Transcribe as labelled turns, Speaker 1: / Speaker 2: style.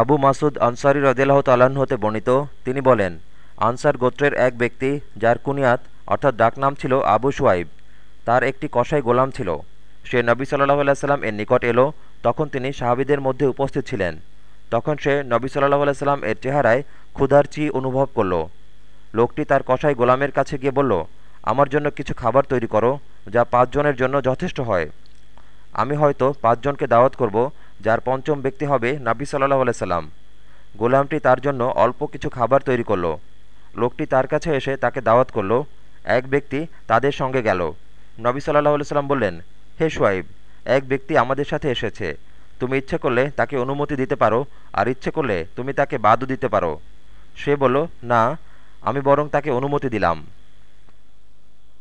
Speaker 1: আবু মাসুদ আনসারি রদিল্লাহ তাল্লাহ্ন হতে বর্ণিত, তিনি বলেন, আনসার গোত্রের এক ব্যক্তি যার কুনিয়াত, অর্থাৎ ডাকনাম ছিল আবু সুয়াইব তার একটি কসাই গোলাম ছিল। সে নবী সাল্লাহ আলাইসাল্লাম এর নিকট এলো, তখন তিনি সাহাবিদের মধ্যে উপস্থিত ছিলেন। তখন সে নবী সাল্লাহ আলাইসাল্লাম এর চেহারায় ক্ষুধার চি অনুভব করল। লোকটি তার কসাই গোলামের কাছে গিয়ে বলল, আমার জন্য কিছু খাবার তৈরি করো, যা পাঁচজনের জন্য যথেষ্ট হয়। আমি হয়তো পাঁচজনকে দাওয়াত করব যার পঞ্চম ব্যক্তি হবে নাবি সাল্লাহ আলাইসাল্লাম গোলামটি তার জন্য অল্প কিছু খাবার তৈরি করল। লোকটি তার কাছে এসে তাকে দাওয়াত করল। এক ব্যক্তি তাদের সঙ্গে গেল। নবী সাল্লাহ আলাইসাল্লাম বললেন, হে সোয়াইব এক ব্যক্তি আমাদের সাথে এসেছে। তুমি ইচ্ছে করলে তাকে অনুমতি দিতে পারো, আর ইচ্ছে করলে তুমি তাকে বাদও দিতে পারো। সে বলল, না, আমি বরং তাকে অনুমতি দিলাম।